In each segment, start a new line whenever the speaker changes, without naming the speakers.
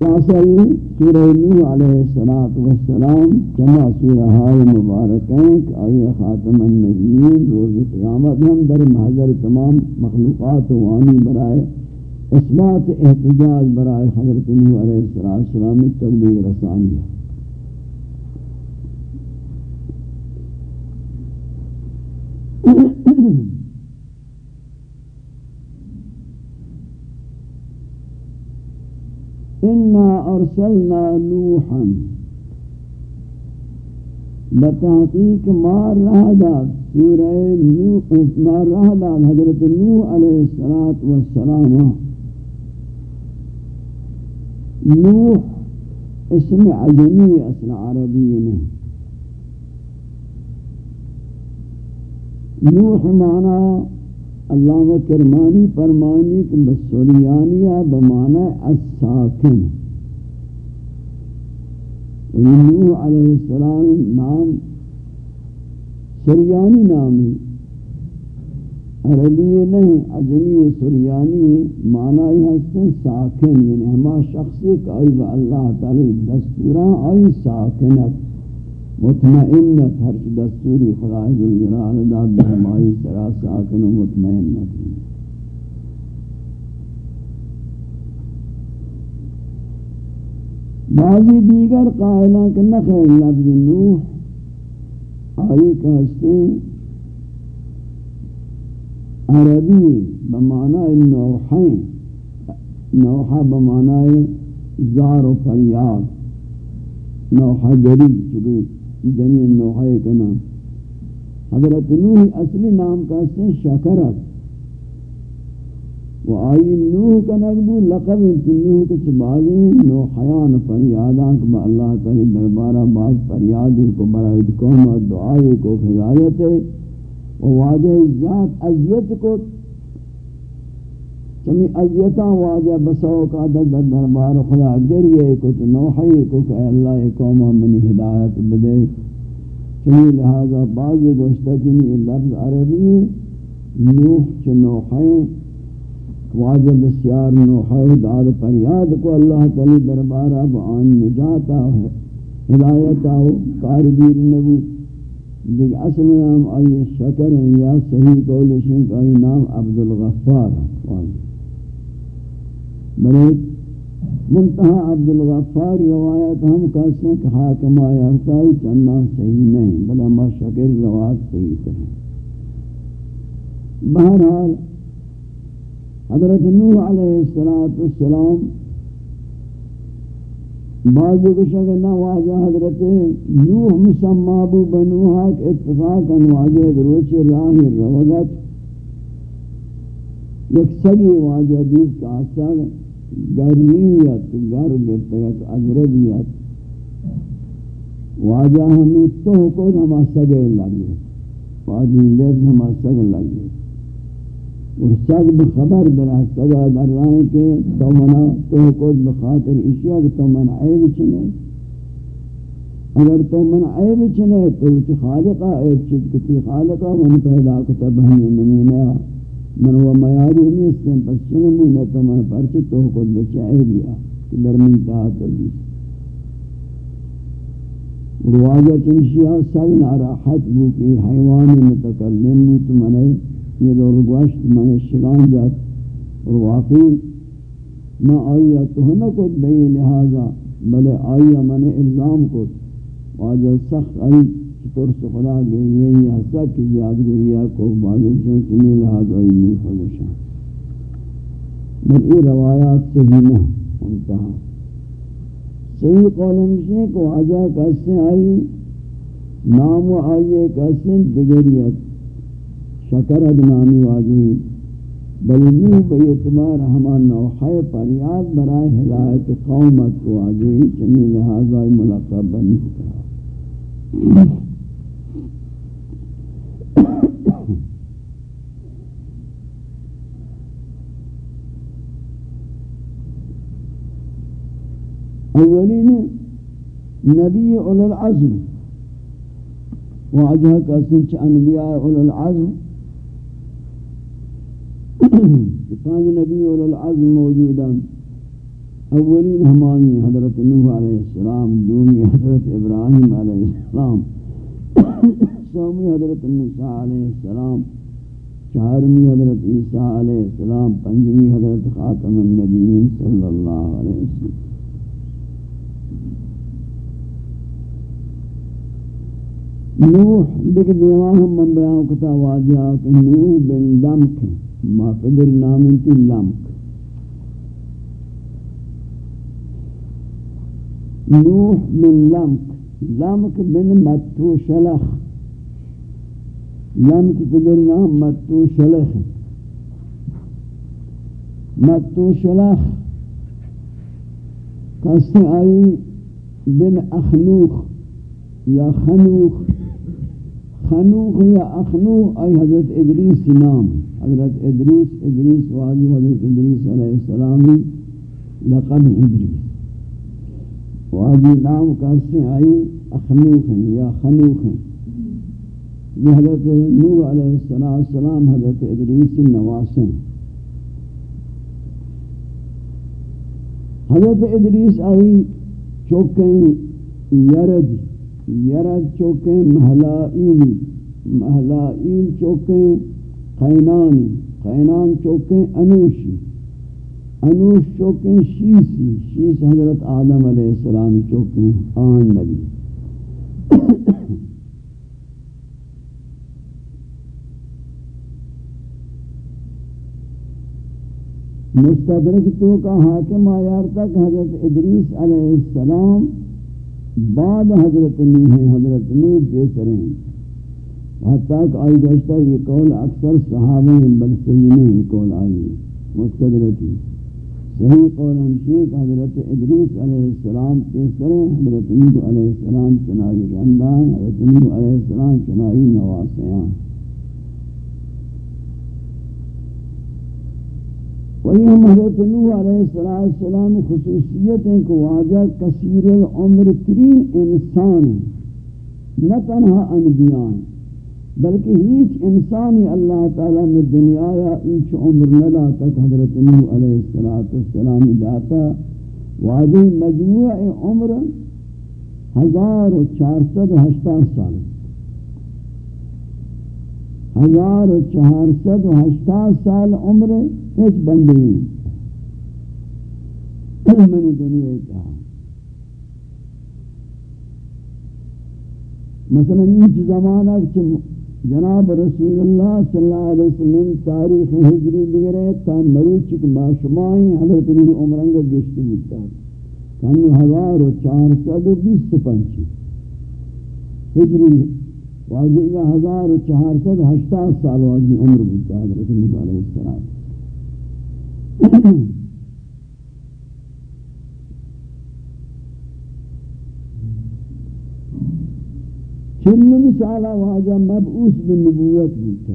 خلاصہ سورہ نوح علیہ السلام جمع سورہ ہائی مبارکیں کہ آئی خاتم النبیین روز قیامت ہم در محضر تمام مخلوقات و وانی برائے اثبات احتجاج برائے حضرت نوح علیہ السلام تبلیغ رسانی ہے Mm-hmm. انا ارسلنا نوحا بتحقیق مار رہا دا سورہ نوح مار رہا دا حضرت نوح علیہ السلام نوح اسم عجمی اصل عربی نہیں نوح معنی علامہ کرمانی فرمانی کہ بسوریانیہ بمعنی الساکن۔ یعنی نوح علیہ السلام نام سریانی نامی عربی نہیں عجمی سریانی معنی ہستے ساکن۔ یعنی ہما شخصی کہ آئی با اللہ تعالی دستوران آئی ساکنت۔ مطمئنت ہر دستوری خدا ذوالجلال داد بہمائی سرا ساکن و مطمئنت بعضی دیگر قائلہ کہ نخیر لفظ نوح آئی کہستے عربی بمعنی نوحیں نوحہ بمعنی زار و فریاد نوحہ جری چکے جنی نوحے کا نام۔ حضرت نوح اصلی نام کا سے شکرت و آئی نوح کا نقبو لقب انتی نوح کے چبازی نوحیان فریادان کہ اللہ تعالی دربارہ بعض فریادی کو برای قوم و دعائی کو ہدایت و واجہ ذات عذیت کو یعنی چمی عذیتاں واجہ بسو کا در دربار خدا گریے کو تو نوحی کو کہ اللہ قوم منی ہدایت بدے چمی لہذا بعض گوشتہ گوشتکنی لفظ عربی نوح چ نوحی واجہ بسیار نوحی داد پر یاد کو اللہ تعالی دربارہ بآن نجاتا ہے ہدایتا ہو کارگیر نبو. دیکھ اصل نام آئی شکر ہیں یا صحیح قولشیں کہ آئی نام عبدالغفار واجہ بلے منتہا عبدالغفار روایت ہم کہتے ہیں کہ حاکم آیا ارتائی چننا صحیح نہیں، بلے ما شکر روایت صحیح تھے بہرحال حضرت نوح علیہ السلام بعض کو شکر نہ واجہ حضرت نوح مسمابو بنوحا کہ اتفاقا واجہ گروچ راہ روگت یک سگی واجہ دیس کا آسا گریت گرگت اجربیت واجہ ہمیں تو کو ہما سگے لگے، واجہ لفظ ہما سگ لگے. اور سگ بخبر درہ سگا در رائے کہ تو منا تو کو بخاطر اشیاء کہ تو من عیب چنے اگر تو من عیب چنے تو خالقہ عیب چت کتی خالقہ، من پیدا کتا بہنی نمونہ. من و میاری نیستن پس چنه مونه تو من پرچه تو خود بچه بیا که در من تحت دیست رواجہ چنشیہ سگ ناراحت بو کہ حیوان متکلم بو تو منے یہ دور گوشت منے شگان جات اور واقعی ما آئیا تو نہ کت بئی لہذا بلے آئیا منے الزام کت واجہ سخت آئی طور سے خدا گئی ہے یہ حصہ کی یادگیریہ کو بازرشن سنی لحاظ علمی خودشان بل ای روایات صحیح نہ انتہا صحیح قول ہمشہ کو آجا کیسے آئی نام و آئیے کیسے دگریت شکر ادنامی واجہی بل نو بے اعتبار ہما نوحے پر یاد برائے ہدایت قومت کو آجہی چمی لہذا ملقب بنی کہا اولین نبی اول العزم. واجہ کا سنچ انبیاء اول العزم. پانچ نبی اول العزم موجودا اولین ہمانی حضرت نوح علیہ السلام دومی حضرت ابراہیم علیہ السلام. سومی حضرت موسیٰ علیہ السلام چارمی حضرت عیسیٰ علیہ السلام، پنجمی حضرت خاتم النبیین صلی اللہ علیہ وسلم۔ نوح، دیکھ دیوان ہم من بیان کتا واضحا کہ نوح بن لمک ما فدر نام انتی لمک۔ نوح بن لمک لمک بن متو شلخ لمک فدر نام متو شلخ. متو شلخ. کسی آئی بن اخنوخ یا خنوخ. خنوخ یا اخنوخ ای حضرت ادریس نام. حضرت ادریس ادریس واضح حضرت ادریس علیہ السلامی لقب ادریس. واضح نام کہتے ہیں آئی اخنوخ ہیں یا خنوخ. ہیں یہ حضرت نور علیہ السلام، حضرت ادریس نواس ہیں۔ حضرت ادریس آئی چوکیں یرد یرد چوکیں محلائیلی محلائیل چوکیں خینانی خینان چوکیں انوشی انوش چوکیں، شیسی، شیس حضرت آدم علیہ السلام چوکیں، آن نبی۔ مستدرک تو کا حاکم آیار تک حضرت ادریس علیہ السلام بعد حضرت نوح ہیں حضرت نوح پیسر ہیں۔ حتیٰ کہ آئی گوشتا یہ قول اکثر صحابہ ہیں، بل صحیح نہیں یہ قول آئی مستدرکی صحیح قول ہمشی کہ حضرت ادریس علیہ السلام پیسر ہیں۔ حضرت نوح علیہ السلام چنائی رندہ ہیں، حضرت نوح علیہ السلام چنائی نواسیان وہی ہم حضرت نوح علیہ السلام خصوصیت ہیں کہ واجہ کثیر العمر ترین انسان ہیں۔ نہ تنہا انبیاء ہیں، بلکہ ہیچ انسانی اللہ تعالیٰ میں دنیا یا انچ عمر نہ تک حضرت نوح علیہ السلام داتا۔ واجہ مجموع عمر ہزار و چار سد ہشتہ سال۔ ہزار و چار سد ہشتہ سال عمر ایک بندے منی دنیا کہا۔ مثلا نیچ زمانہ کہ جناب رسول اللہ صلی اللہ علیہ وسلم تاریخ حجری بگرے تا مروچ کے معاشمائیں حضرت نبی عمرنگا گشتی بودتا کانو ہزار و چار سد و بیس پنچی ہجری واضح ہزار و چار سد ہشتاد سال واضح عمر بودتا حضرت نبی علیہ السلام۔ چن مثال واجہ مبعوث بالنبوت ہوتا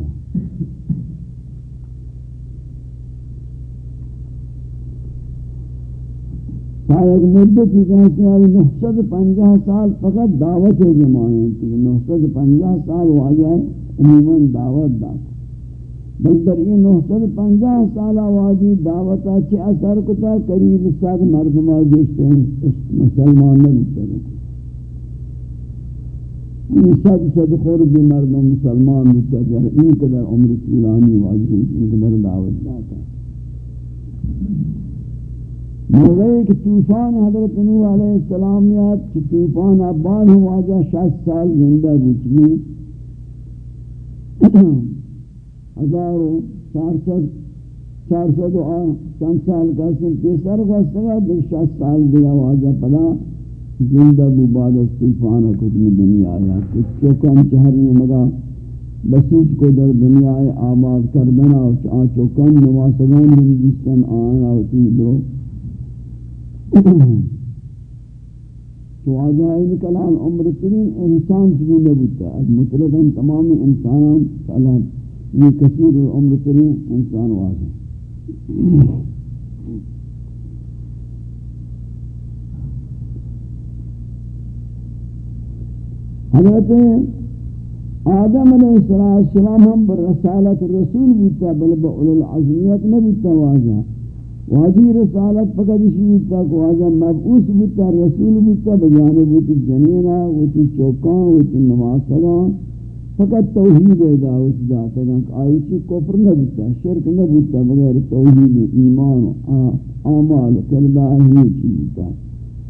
ایک مدت ہی کہتے ہیں نحصد پنجہ سال فقط دعوت ہے زمانے تھی نحصد پنجہ سال واجہ عموماً دعوت داتا بل در این نحصد پنجہ سالہ وادی دعوتا چھ اثر کتا قریب ساد مردمہ گشتے ہیں مسلمان نبیتے ہیں۔ این ساد ساد خورجی مردم مسلمان بودتا جہر این قدر عمر طولانی واجی این قدر دعوت داتا۔ موقعی کہ طوفان حضرت نوح علیہ السلام یاد کہ طوفان عباد ہوا واجہ شاست سال زندہ گچمی ہزار و چار سد چار سد و چند سال کا سن پیسر کو استگا دیکھ شاست سال دیا واجہ پدا زندہ بو بعد از طوفان کچھ میں دنیا آیا؟ کچھ چوکان چہرنے مگا بسیج کو در دنیا آباد کردنا آ چوکان نواسگان جنگیستان آنا ہوتی درو تو آجائن کلام عمر ترین انسان چبی نبوتا مطلقاً تمام انسانان کلام یہ کثیر العمر ترین إنسان واضح حضرت آدم علیہ السلام ہم بر رسالت رسول بودتا بل با اولو العظمیت نبودتا واجہ. واجی رسالت فقط اسی بودتا کہ واجہ مبعوث بودتا رسول بودتا بجانب بودتی جنینہ بودتی چوکان بودتی نماسگان فقط توحید ہے دعوت داتا کہ آئیچی کفر نہ نبودتا، شرک نہ نبودتا، بغیر توحید ایمان آمال کردار ہمی چی بودتا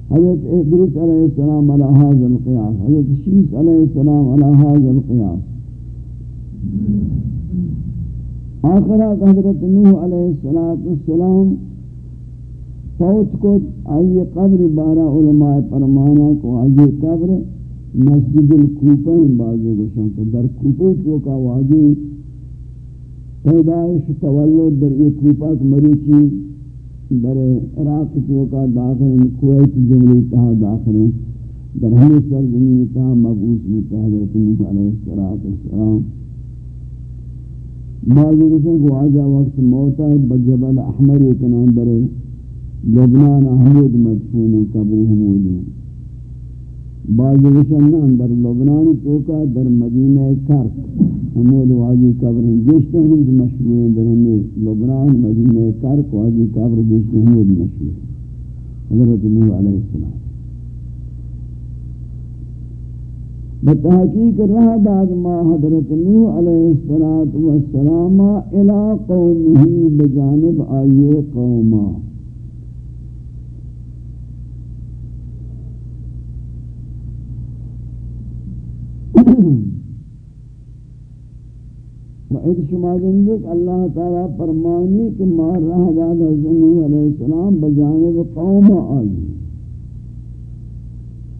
حضرت ادریس علیہ السلام علی حاضر القیاس، حضرت شیس علیہ السلام علی حاضر القیاس۔ آخرہ حضرت نوح علیہ السلام فوت کو آئیے قبر بارہ علماء پرمانا کو آئیے قبر مسجد الکوپہ بازے گوشن کو در کوپے تو کا واجی پیدائش تولد در ایک کوپہ مروچی در عراق تو کا داخل کویت جملی تہا داخل در ہمیں سرزمین تہا مبعوث ہوتا حضرت نوح علیہ السلام۔ بعض گوشن کو آجا وقت موتا بجبل احمر ایک نام در لبنان حمود مدفون قبر حمود بعض وشن اندر لبنان توکا در مدینہ کرک حمود واجی قبر گشت حمود مشہور در ہمیں لبنان، مدینہ کرک واجی قبر گشتے گشت حمود مشہور حضرت نوح علیہ السلام۔ بتحقیق رہ داد ما حضرت نوح علیہ السلام الى قومه بجانب آئیے قومہ۔ وعید شما گندک اللہ تعالی فرمانی کہ مار رہ دادا زنو علیہ السلام بجانب قوم آئی۔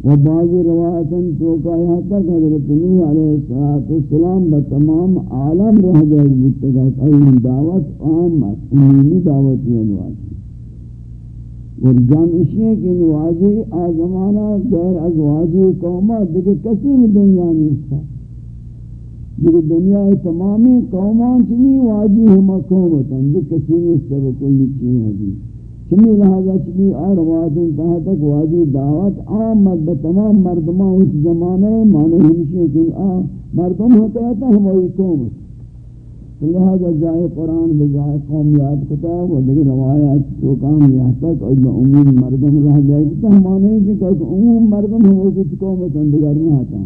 و بعضی روایتاً توقع یہاں تک حضرت نوح علیہ السلام بتمام عالم رہ دے بتگت ایلی دعوت آمد امیمی دعوتی ادواتی اور جانشی ہے کہ نوازی آزمانا، غیر ازواجی قومہ دیکھ کسی بھی دنیا نہیں اس کا دنیا تمامی قومان چمی واجی ہما قومتاں دیکھ کسی نہیں اس کا کلی چیز ہے جی چمی لہذا چمی آروازیں تہا تک واجی دعوت آمد بتمام مردمان اس زمانے مانے ہمشی ہے کہ مردم ہو کہتا ہماری قومت لہذا جائے قرآن بجائے قوم یاد کتا و دیگر روایات تو کام یہاں تک اور عموم مردم رہ جائے کتا ہمانے جی کہ عموم مردم ہم کچھ قومت اندگر نہ آتا۔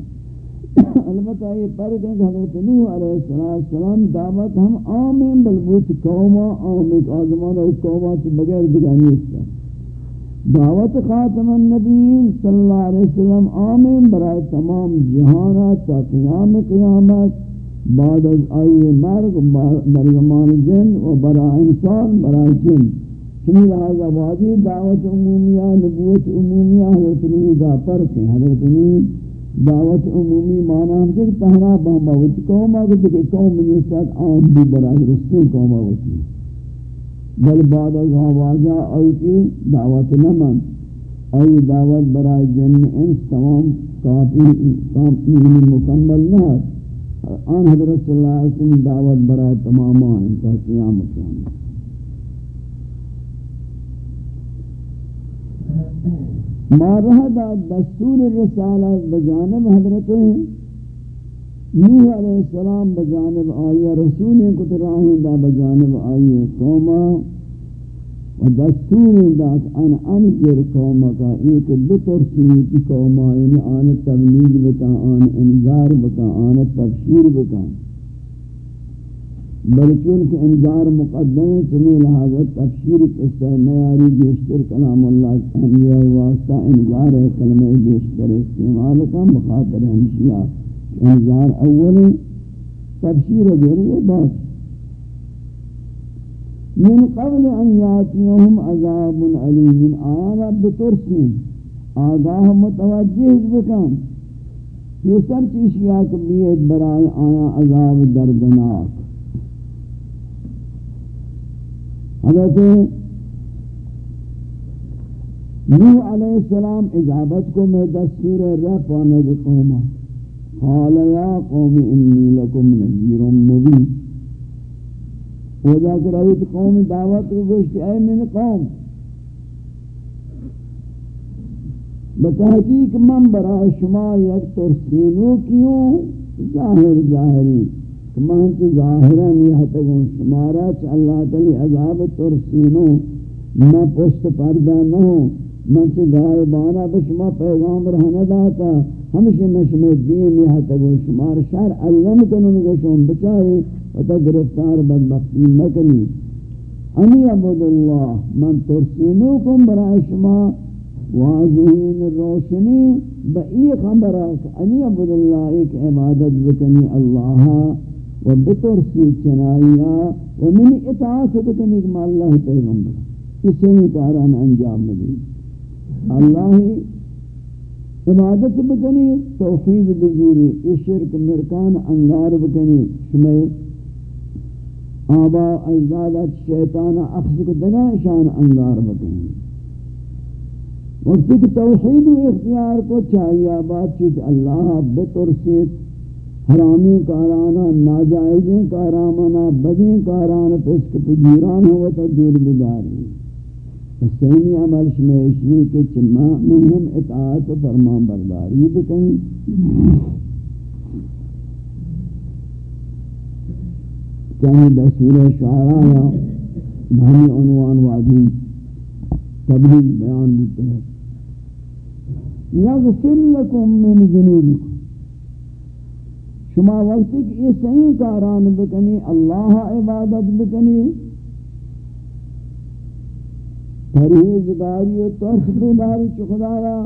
البتہ یہ پر کہ حضرت نوح علیہ السلام دعوت ہم آمین بلبوت قوما، آمین آزمان اور قومات بغیر بگانی اس کا دعوت خاتم النبیین صلی اللہ علیہ وسلم آمین برائے تمام جہانات تا قیام قیامت، بعد از آئی مرگ، بر زمان جن و برا انسان برا جن. چنی لہذا وادی دعوت عمومیہ، نبوت عمومیہ، حضرت نوی دا فرق ہے حضرت نوی دعوت عمومی معنی ہم کہ تہنا بہم باوتی قوم آگے کہ قوم منی ساتھ عام بھی برا درستی قوم آگے بل بعد از ہاں آوازہ آئی کی دعوت نمن آئی دعوت برای جن انس تمام کافی مکمل نہ آن حضرت صلی اللہ علیہ وسلم دعوت برای تمام انتا قیامت قیامت ما رہا دستور رسالت بجانب حضرت نوح علیہ السلام بجانب آئی رسول کتراہیں دا بجانب آئی قومہ و دستور دات ان انذر قومکا ایک بترسی کی قوما یعنی آن تبلیغ بکا، آن انذار بکا، آن تبشیر بکا۔ بلکہ کہ انذار مقدم ہے چمی لہذا تبشیر قصہ نیاری بیشتر کلام اللہ انبیاء واسطہ انذار ہے کلمہ بیشتر استعمال کا مخاطر ہمشیہ انذار اول تبشیر دیری بات۔ من قبل ان یاتیهم عذاب علیم۔ آیا رب ترسین آگاہ متوجہ بکن۔ یہ سب چیز یا کبیت برائے آیا عذاب دردناک۔ حضرت نوح علیہ السلام اجابت کو میں دستور رب پانے قومہ قال یا قوم انی لکم نذیر مبین۔ وہ ودا کر اوت قوم دعوت کو گوشت اے من قوم۔ بتحقیق من برا شما یک ترسینو کیوں؟ ظاہر ظاہری من تو ظاہرا نہیں ہتگوں شمارا چ اللہ تعالی عذاب ترسینو میں پشت پردہ نہ ہوں من سے غائبانہ بشما پیغام رہنا داتا ہمشہ مشمع دین یہ تگو شمار شر علم کنن گوشم بچاری و تا گرفتار بدبختی مکنی۔ انی عبد اللہ، من ترسینوکم برای شما واضحین روشنی بئی خبرات انی عبد اللہ ایک عبادت بکنی اللہ و بترسی چنائیا و منی اطاعت بکنی کم اللہ پیغمبر اسے ہی کاران انجام مدی اللہ عبادت بکنی، توحید بزیری اشرک مرکان، انگار بکنی شمی آبا اجدادت شیطان، اخذ کو دگا شان انگار بکنی۔ وقتی کہ توحید و اختیار کو چاہیے بات چیز اللہ بترسیت حرامی کارانا ناجائزیں کارانا بدیں کارانا پسک پجیران ہوا تا دور بداری۔ حسینی عمل شمیشی کے چمہ منہم اطاعت و فرمان برداری بکنی۔ چاہی دسور شعراء یا بہنی عنوان وادی تبلیغ بیان بودتے ہیں یغفر لکم من ذنوبکم۔ شما وقتی کہ یہ صحیح کاران بکنی، اللہ عبادت بکنی، پرہیزگاری و ترس بیداری چو خدایا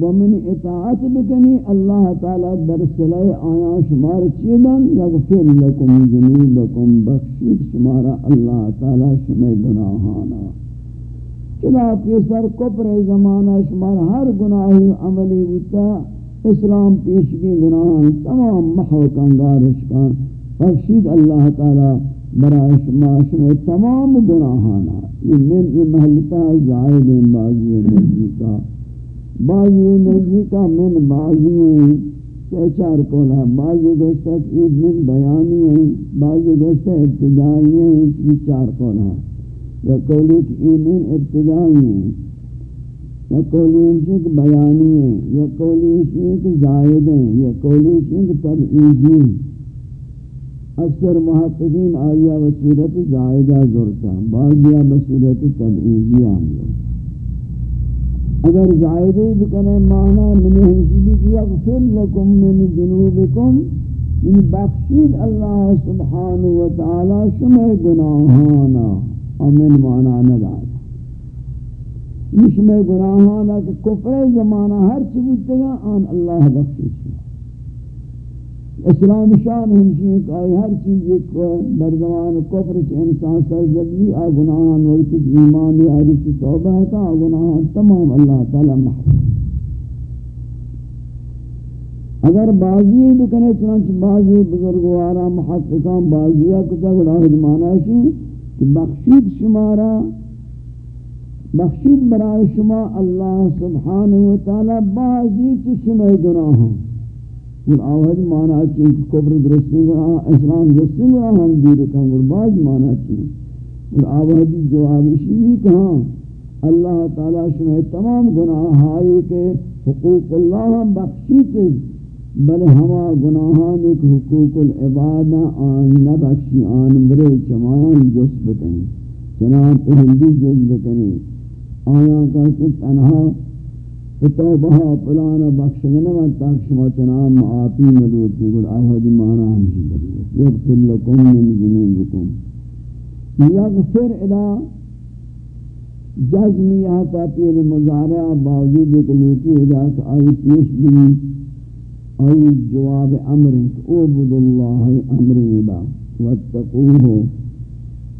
ومن اطاعت بکنی، اللہ تعالی در صلح آیا شمار چیدن یغفر لکم ذنوبکم، بخشید شمارا اللہ تعالی شمع گناہانا. چلا پیسر کپر زمانہ شمار ہر گناہی عملی بتا اسلام پیشگی گناہان تمام محو کنگارش کان بخشید اللہ تعالی برای شما شما تمام گناہانا۔ یہ من یہ محلتا زائد بازی نزدیکا۔ بازی نزدیکا من بازی ہیں چھ چار کولا بازی گوشتا عید من بیانی ہیں، بازی گوشتا ابتدائی ہیں، یہ چار کولا یا قولی کہ ایمین ابتدائی ہیں۔ یا قولی کہ بیانی ہیں یا قولی کہ زائد ہیں یا قولی کہ تبعیدی ہیں۔ اکثر محققین آیا و صورت زائدہ ضرورتا بعضیا بصورت تبعیدی ہم اگر زائدہ بکنے معنی من ہمشی بھی اغفر لکم من ذنوبکم ان بخشید اللہ سبحانہ وتعالی شمع گناہانا امن معنی ندار ایش شمع گناہانا کہ کفر زمانہ ہر چی بودتے گا آن اللہ بخشید اسلام شان ہمشی ایک آئی ہر چیز ایک در زمان کفر چی انسان سرزدی، آ گناہان وقت ایمان یا رسی توبہ ہے آ گناہان تمام اللہ تعالی محفوظ۔ اگر بازی بکنے چنانچہ بازی بزرگوارا، محققان، بازیہ کتا گڑا حجمانا شی کہ بخشید شمارا بخشید برای شما اللہ سبحانہ وتعالی بازی چی شما گناہان اور آواز مانا چاہیے کہ کفر درستی گا اسلام درستی گا ہم دیر کن اور بعض مانا چاہیے اور آواز جواب شیئی کہاں، اللہ تعالیٰ شمع تمام گناہ آئی کہ حقوق اللہ بخشیت بل ہما گناہان ایک حقوق العبادہ، آن نبخشی، آن برے چمایان جس بکنی چنان ہندی جس بکنی آیا کہ تنہا توبہ پلانا بخشگنا و تاک شما تنام معافی ملوتی گل آہد مانا ہمشی دلیت یغفر لکم من ذنوبکم یغفر ادا جزمی آتا پیر مزارع باوجود ایک لوٹی ادا کہ آئی پیش بھی آئی جواب امر اوبد اللہ امر ادا واتقوه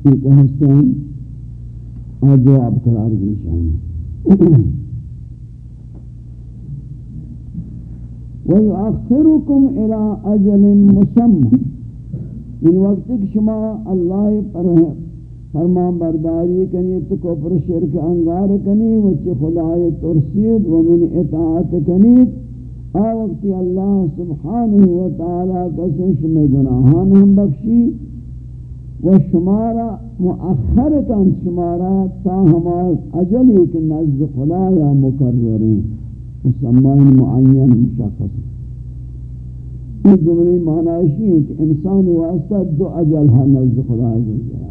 ایک حسن جواب قرار گئی شاہی وَيُؤَخِّرُكُمْ إِلَىٰ أَجَلٍ مُسَمَّ ان وقت شما اللہ پر فرمان برداری کنی، تو کفر شرک انگار کنی، وچ خدای ترسید ومن اطاعت کنید آ وقتی اللہ سبحانہ و وتعالی کسی شما گناہان ہم بخشی و شمارا مؤخر کن شمارا تا ہمارا اجلی کہ نزد خدایا مکررین مسلمان معین مشخص. یہ جملے معنی ہے کہ انسان واسطہ دو أجل ہے نزد خدا عز جل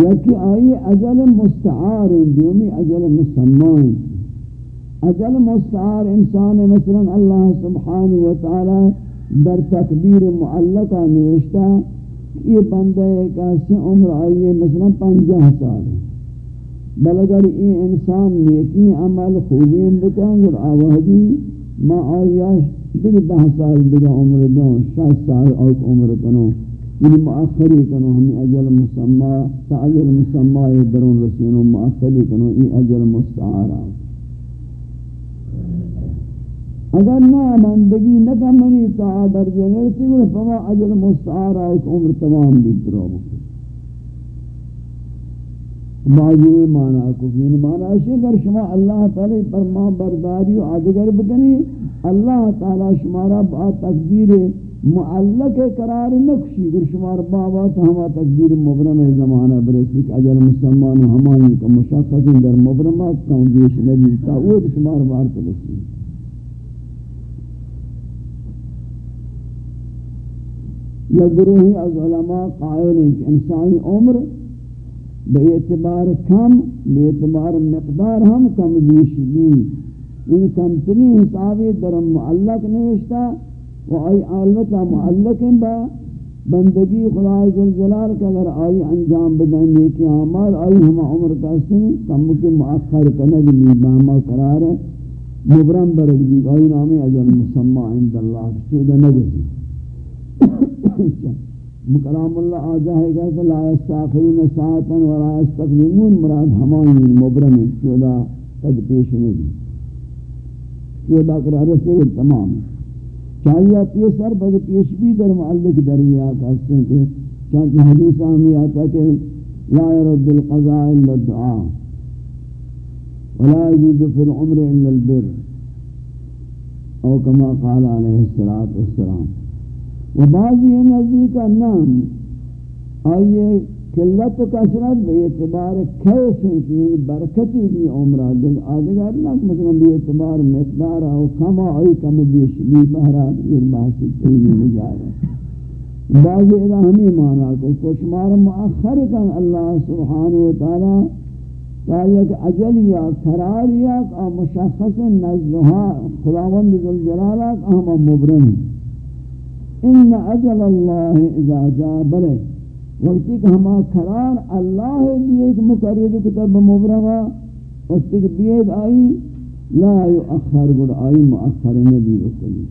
یکی آئی أجل مستعار دومی أجل مسمان أجل مستعار انسان مثلا اللہ سبحانہ وتعالی در تقدیر معلقہ نوشتا یہ بندہ ایک ایسی عمر آئیے مثلا پنجہ سال بل اگر یہ انسان نیکی عمل خوبین بکن اور آوہدی ما آئیاش دیکھ دہ سال دیکھ عمر دوں شاید سال اوک عمر کنو یعنی مؤخری کنو ہمیں اجل مسمع، تا اجل مسمع برون رسینو مؤخری کنو ای اجل مستعارا اگر نہ مندگی نہ کمنی تا در جنرسی گوڑا فما اجل مستعارا ایک عمر تمام بھی درو بعضی معنی کو یعنی معنی ہے، اگر شما اللہ تعالی پر ما برداری و آدگر بکنی، اللہ تعالی شمارا با تقدیر معلق قرار نقشی گر شمار بابا تو ہما تقدیر مبرم زمانہ برسی کہ اجل مسلمان و ہمانی کا مشخص در مبرمات کا انجیش نبی تاوید شمار بار تلسی یا گروہی از علماء قائل ہیں کہ انسانی عمر بے اعتبار کم، بے اعتبار مقدار ہم کم بیشی بھی ان یعنی کمتنی حسابی در معلق نوشتا و آئی آلتا معلق با بندگی خدا جلال کا اگر آئی انجام بدن نیکی آمال، آئی ہم عمر کا سن کم کے مؤخر کنگ نیبا قرار ہے۔ مبرم برک دی آئی نام اجل مسمع عند اللہ، چودہ نگزی۔ مکلام اللہ آجاہے گا کہ لا استاخرین ساعتا و لا مراد ہمانی مبرم چودہ قد پیش نہیں چودہ قرار سے تمام. ہے چاہیے پیسر بد پیش بھی در معلق دریا کہتے ہیں کہ چاہتے حدیث آمی آتا کہ لا يرد القضاء الا الدعاء ولا يجد في العمر الا البر. او كما قال عليه الصلاة والسلام. وبعضی نزدیک نام. آئیے قلت و کثرت بے اعتبار کیف ہیں کہ یعنی برکتی بھی عمرہ دیکھ آدھگر نہ مثلا بے اعتبار مقدار او کم آئی کم بیش بھی بہرات یہ بحثی تیمی مجارہ بعضی ادا ہمیں مانا کو کشمار مؤخر کن اللہ سبحانہ وتعالی تاریخ اجل یا قرار یا مشخص نزدہا خداوند ذوالجلالات اہم مبرم. ان اجل اللہ اذا جا بلے وقتی کہ ہما قرار اللہ بھی ایک مقرر کتب مبرمہ، وقتی کہ بیید آئی، لا یؤخر گڑ آئی، مؤخر نبی رکلی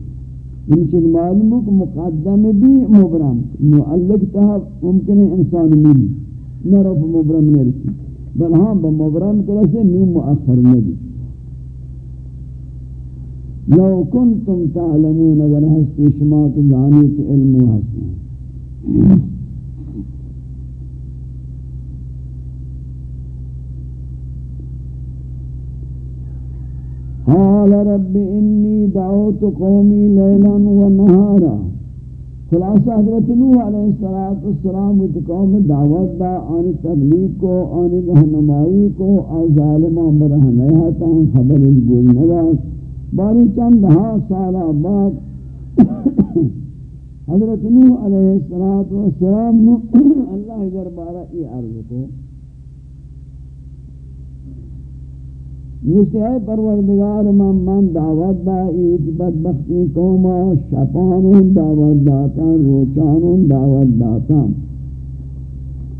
ان چیز معلوم کہ مقدم بھی مبرم، معلق تہا ممکن ہے انسان ملی، نہ رف مبرم نرسی. بل ہاں بمبرم کرسے نیو مؤخر نبی. لو کنتم تعلمون اگر ہستی شما کے ذانیت علم و حسن. قال رب انی دعوت قومی لیلا و نهارا. خلاصہ حضرت نوح علیہ السلام کی قوم دعوت دا آن تبلیغ کو آن رہنمائی کو، آن ظالمان برہنیہ تاں خبر گوئی نواز باری چند ہاں سالہ بعد حضرت نوح علیہ السلام اللہ دربارہ ای عرض کو نشتے ہے پروردگار، من من دعوت دا ایت بدبختی قوما شپانون دعوت داتا روچانون دعوت داتا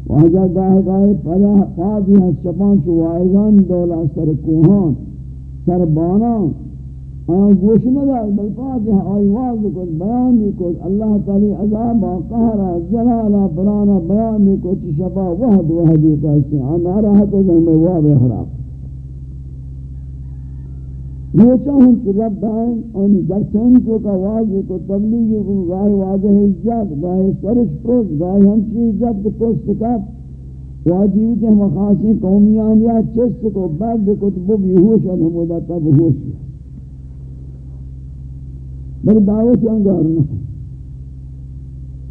واجہ گاہ گاہ پدا قاضی ہے شپان چو وائزان، دولا سر کوہان، سر بانا آیا گوش ندار بل قاضی آئی واضح کت بیانی کت اللہ تعالی عذابا قہرا جلالا برانا بیانی کت شپا وحد وحدی کہتے ہیں آنا رہا تو میں وابے حراق روچا ہم کہ رب دائیں اور جرسین کو کا واضح کو تبلیغی کو گاہ واضح عزت گاہ سرش پروش گاہ ہم چیز عزت کو پوست کپ واجیوی تے ہم خاصی قومیان یا چست کو بعد کو تبو بیہوش ہے ہم ادا تب ہوش. ہے بل دعوت انگار نہ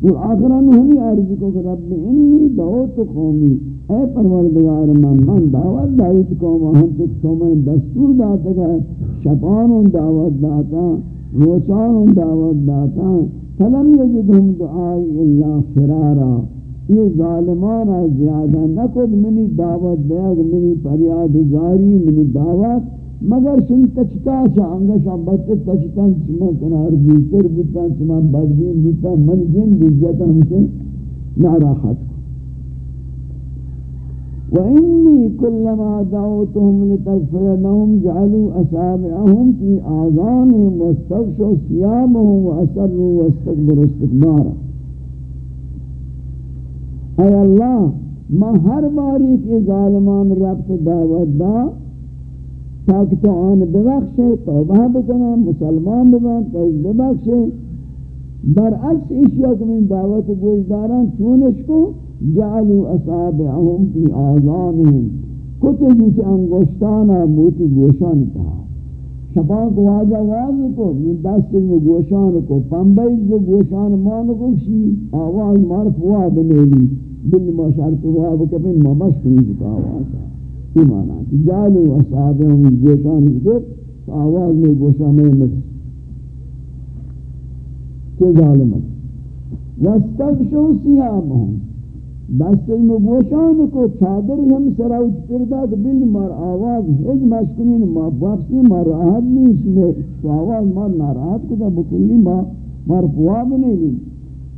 اور آخران ہمیں عرض کو کہ رب انی دعوت قومی، اے پروردگار من من دعوت دعوت قوم، ہم تک سومن دستور داتا گا شپان دعوت داتا روچان دعوت داتا، فلم یجدهم دعائی اللہ فرارا۔ یہ ظالمانا زیادہ نکد، منی دعوت دیگ منی پریاد زاری، منی دعوت مگر شن تچتا چانگا شان بچے تچتا چما کنار بیتر بیتا چما بدبین بیتا من جن بیجتا ہمشن ناراحت وإني كلما دعوتهم لتغفر لهم جعلوا أصابعهم في آذانهم واستغشوا ثيابهم وأسروا واستكبروا استكبارا اے اللہ، ما ہر باری کی ظالمان ربط دعوت دا تاکہ تو آن ببخشے توبہ بکنا مسلمان ببن تیج ببخشے برعکس اشیاء کمین دعوت گوشداران چونش کو؟ جعلوا اصابعهم في آذانهم. کتے جو انگوشتانا موتی گوشان تھا کو واجہ واضح کو؟ من دست میں گوشان کو. پنبیج جو گوشان مان کو شی آواز مرفوع بنیلی بل ما شرط ہوا بکبین ما مشکنی جکا آواز. یہ مانا کہ جعلوا اصابعهم گوشان ذکر آواز میں گوشان میں مجھ کہ ظالمت واستغشوا ثيابهم دست میں کو چادر ہم سراوچ پردہ کہ بلی مار آواز ہج مشکنین ما باپسی مار راحت نہیں۔ اس لیے تو آواز مار ناراحت کتا، بکلی ما مار پواب نہیں۔ لی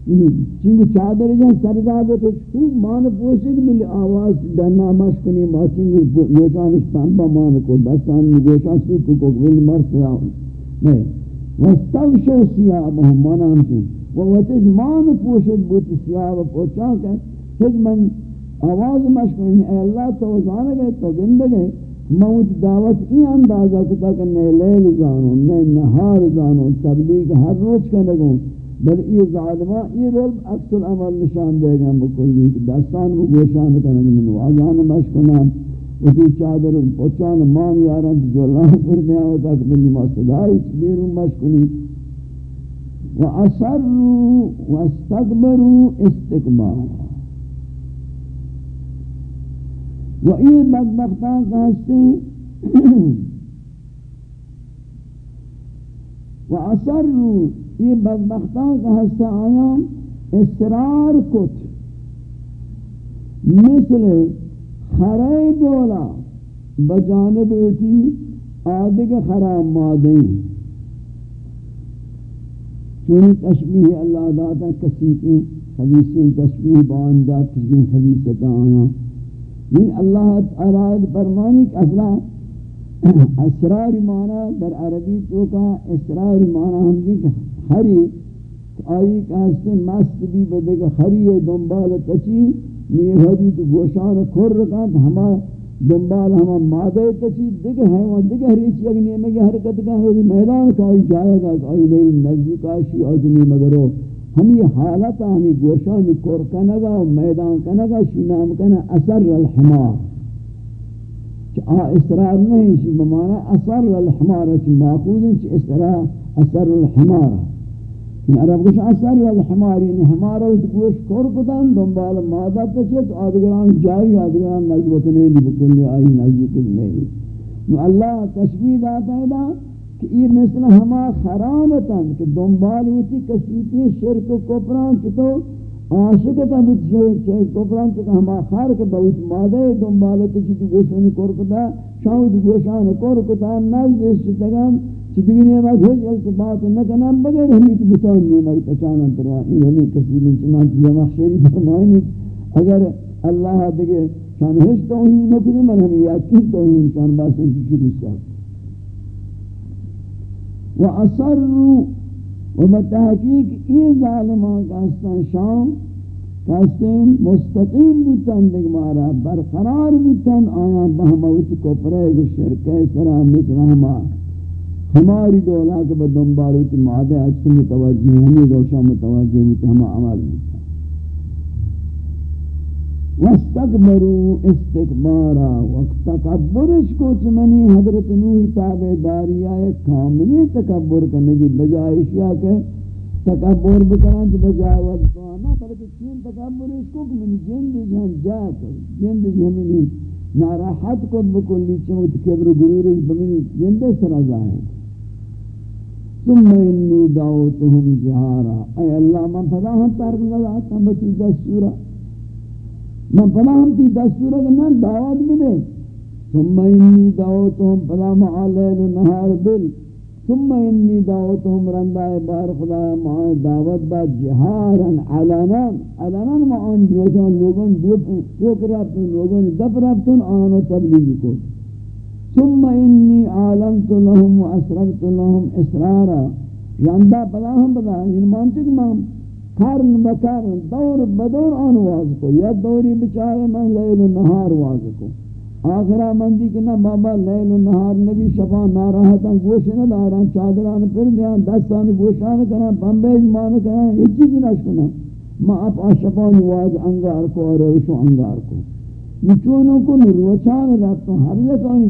چنگو چادر جہاں سردہ تو خوب مان پوشک بلی آواز دنا مشکنی ما چنگو گوشانش پنبا مان کو دستان میں گوشان سکو کو بلی مار سراؤن میں وستغشو سیابہم مانا ہم چنگ ووتش مان پوشد بوتی سیاب پوچا کہ خود من آواز مشکل اے اللہ تو زانے گئے، تو گند گئے. موت دعوت ای اندازہ کتا کہ نئے لیل زانو نئے نہار زانو، تبلیغ ہر روز کا لگوں بل ای ظالمہ ای رول اکسل عمل نشان دے گا بکلی دستان کو گوشان کرنے منو آزان مشکلنا اسی چادر پوچان مان یاران جو اللہ پر دیا ہوتا کہ بلی ما صدای بیرون مشکلی وَأَصَرُّوا وَاسْتَقْبَرُوا اسْتِقْبَارًا. و این بدبختان کہستے و اثر رو یہ بدبختان کہستے آیا اسرار کت. مثل خرے دولا بجانب اتی آدھگ خراب مادیں چونی تشبیح اللہ داتا کسی کی حدیثی تشبیح باندات کسی حدیثتا آیا یہ یعنی اللہ تعالی فرمانی کہ اصلا اسرار معنی در عربی تو کا اسرار معنی ہم جی کہ ہری آئی کہستے مست بھی بدے کہ ہری دنبال تچی میں حدی تو گوشان کھر رکھا ہما دنبال ہما مادہ تچی دیکھ ہے وہ دیکھ ہری چیز اگنی میں حرکت کا ہے میدان کا آئی جائے گا، آئی لیل نزدیک آشی آجنی مگرو ہمی حالت، ہمی گوشان کور کنگا، میدان کنگا، شی نام کنا اثر الحمار۔ چا اسرار نہیں شی بمانا اثر الحمار چا ماقود ہیں چا اثر الحمار. یعنی عرب کچھ اثر الحمار یعنی حمارا گوش کور کتن دنبال مادہ تچے تو آدگران جائی آدگران نزبت نہیں لی بکلی آئی نزبت نہیں اللہ تشبید آتا ہے دا کہ یہ مثل ہما خرانتاں کہ دنبال ہوتی کسیتی شرک و کپران کہ تو عاشقتا بود شرک و کپران کہ ہما خار کے بہت مادہ دنبالتا چی تو گوشانی کرکتا شاید گوشان کرکتا نزدش تگم چی دیگنی ما گھر التباط نکنم بغیر ہمی تو بتان نیمہ پچانا تروا انہوں نے کسی من چنان چیزا مخشری فرمائنی اگر اللہ دیگے شان ہش توہین مکنی من ہمی یکی توہین شان باسن کی شروع ساتھ و بتحقیق این ظالمان کاستن شام کاستن مستقیم بودتن دیگه مارا برقرار بودتن آیا بہموت کفره و شرکه سرا مثل ہما ہماری دولا کے بدنبالوت مادے اچھا متوجہ ہمیں یعنی دوشا متوجہ ہوتے ہما عمل بودن واستكبروا استكبارا واستكبرش کو چمنی حضرت نوح تابعداری آئے کاملی تکبر کرنے کی بجائے اشیاء کے تکبر بکران تو بجائے وقتوانا بلکہ چین تکبر اس کو کہ منی جند جہاں جا کر جند جہمنی ناراحت کو بکلی چمت کبر گرور بمنی جند سر ظاہر ثم انی دعوتهم جہارا اے اللہ من فضا ہم تارک اللہ تم بسی دستورا من پدا ہم تی دستور ہے کرنا دعوت بھی بدے ثم انی دعوتهم پدا معالیل نهار بل۔ ثم انی دعوتهم رندہ بار خدا معا دعوت با جہارا علانا علانا معان روزان لوگن دوک رابطن لوگن دپ رابطن آنو تبلیغ کو ثم انی عالمت لهم و اسررت لهم اسرارا۔ یعنی رندہ پدا ہم پدا یعنی مانتے کہ مام قرن بقرن دور بدور آن واز کو، یا دوری بچارے من لیل و نہار واز کو۔ آخرہ مندی کہ نہ بابا لیل و نہار نبی شفا ناراحتا گوش نہ داران چادران پر دیاں دستان گوشان کرنا بمبیج مان کرنا یہ چیز نہ شکنا ما اپ شفا نواز انگار کو اور روشو انگار کو۔ نچونوں کو نروچان رابطوں ہر یکانی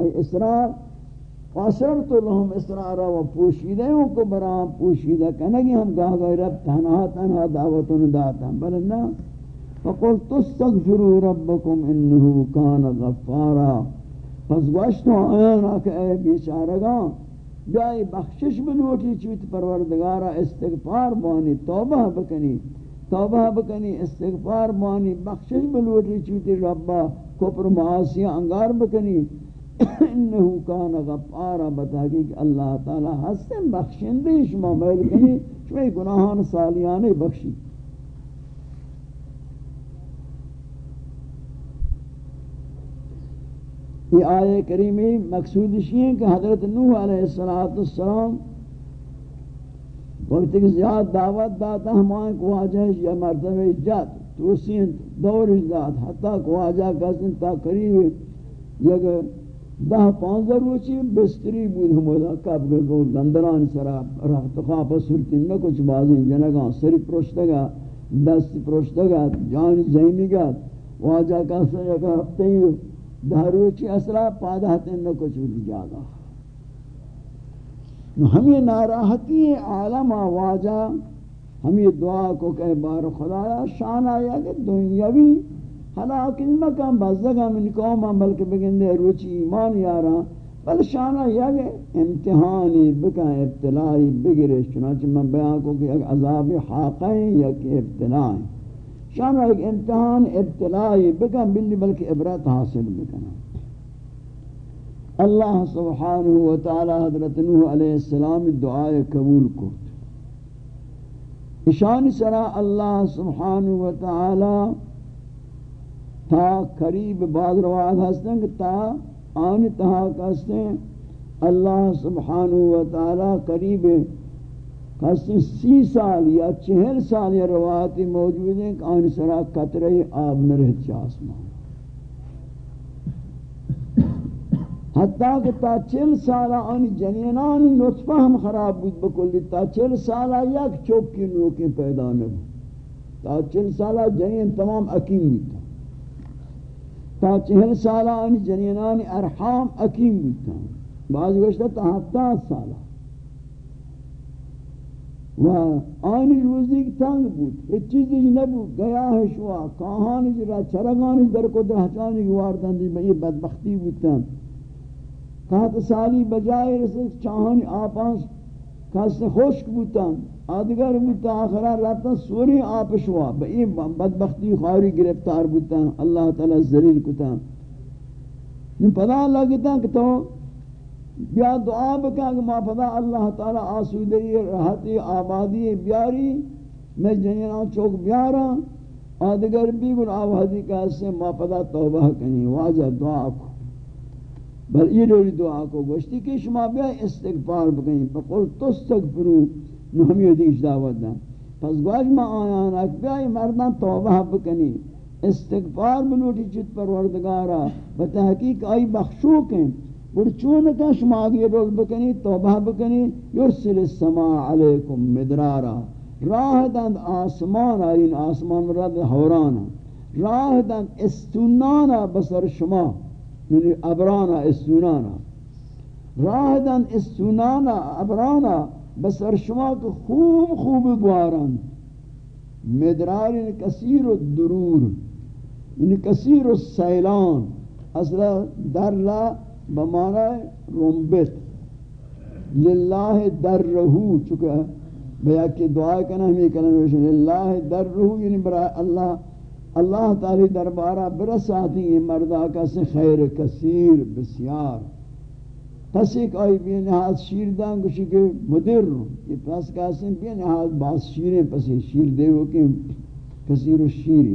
ای اسرار واسرت لهم اسرارا و پوشیدہ ہوں کو برام پوشیدہ کنگی ہم کہا گئے رب تنہا تنہا دعوتن داتا بلنا فقل تستغفروا ربکم انہو کان غفارا۔ پس گوشتو آیانا کہ اے بیچارگا جائی بخشش بلوٹی چوت پروردگارا استغفار بانی، توبہ بکنی۔ توبہ بکنی، استغفار بانی، بخشش بلوٹی چوت ربا، کپر معاصیاں انگار بکنی۔ انہو کان غفارا بتحقیق اللہ تعالی حسن بخشندی شما میل کنی، شما گناہان سالیانے بخشی۔ یہ آیے کریمی مقصود یہ ہے کہ حضرت نوح علیہ السلام وقت کہ زیاد دعوت داتا ہمائیں کو آجائش یا مرتبہ جات توسین دورش دات حتی کو آجا کسن تا قریب یک دہ پانزہ روچی بستری بود ہمودا کب گو گندران سرا رخت خواب سلطن نہ کچھ بازیں جنگاں سری پروشتگا دست پروشتگا جان زینی گا واجہ کا سر یک ہفتے ہی دہ روچی اسرا پادہ تین نہ کچھ بھی جاگا نو ہمیں ناراحتی عالم واجہ ہمیں دعا کو کہ بار خدایا شان آیا کہ دنیاوی حالا کلمہ کام بازدگا من قوم بلکہ بگندے روچی ایمان یارا. بل شانہ یک امتحانی بکا ابتلائی بگرے چنانچہ من بیان کو کہ ایک عذاب حاقیں یک ابتلائی شانہ ایک امتحان ابتلائی بکا بلی بلکہ عبرت حاصل بکنا اللہ سبحانہ وتعالی حضرت نوح علیہ السلام دعائے قبول کو اشان سرا اللہ سبحانہ وتعالی تا قریب بعض روایت ہستیں کہ تا آن تہا کہستیں اللہ سبحانہ وتعالی قریب کہستیں سی سال یا چہر سال یا روایتی موجود ہیں کہ آن سرا قطرہ آب نہ رہت آسمان حتیٰ کہ تا چل سالا آنی جنینان نطفہ ہم خراب بود بکلی تا چل سالا یک چوکی نوکی پیدا نبود تا چل سالا جنین تمام اکیم بود تا چهل سالہ آنی جنینان ارحام اکیم بودتان بعضی گوشتا تا هفتاد سالا و آنی روزی که تنگ بود هیچ چیزی نبود. گیاهش و کاهانی را چرگانی در قدر حچانی گواردن دی بئی بدبختی بودتان تحت سالی بجای رسید چاهانی آپانس کس خوشک بودتان آدگر بودتا آخرا رہتا سوری آپشوا بئی بدبختی خاری گرفتار بودتا، اللہ تعالی ذلیل کتا۔ نم پدا لگتا کہ تو بیا دعا بکا کہ ما پدا اللہ تعالی آسودی رہتی آبادی، بیاری۔ میں جنینا چوک بیارا۔ آدگر بھی گن آبادی کا سے ما پدا توبہ کنی، واجہ دعا کو۔ بل یہ دوری دعا کو گوشتی کہ شما بیا استغفار بکنی فقل تستغفرو نو ہم دیش دعوت دا پس گواج ما آیان اکبیائی مردان توبہ بکنی. استغفار بلوٹی چت پروردگارا. بتحقیق آئی بخشوک ہیں بڑھ چونکا شما آگے رول بکنی توبہ بکنی. یرسل السماع علیکم مدرارا. راہ دند آسمان آئین آسمان مرد حورانا. راہ دند استونانا بسر شما. یعنی ابرانا، استونانا. راہ دند استونانا، ابرانا. بسر شما کو خوب خوب گوارن مدرار کثیر و درور یعنی کثیر السیلان اصلا در لا بمانا رنبت. للہ در رہو چکا بیا کہ دعا کنا ہمیں کلمہ للہ در رہو یعنی برای اللہ اللہ تعالی دربارہ برساتی مردہ کا سے خیر، کثیر، بسیار. پس ایک آئی بھی نہاد شیر دان گوشی کہ مدر رو، یہ پس کہاسیں بھی نہاد باز شیریں پس شیر دے ہو کہ کثیر و شیری۔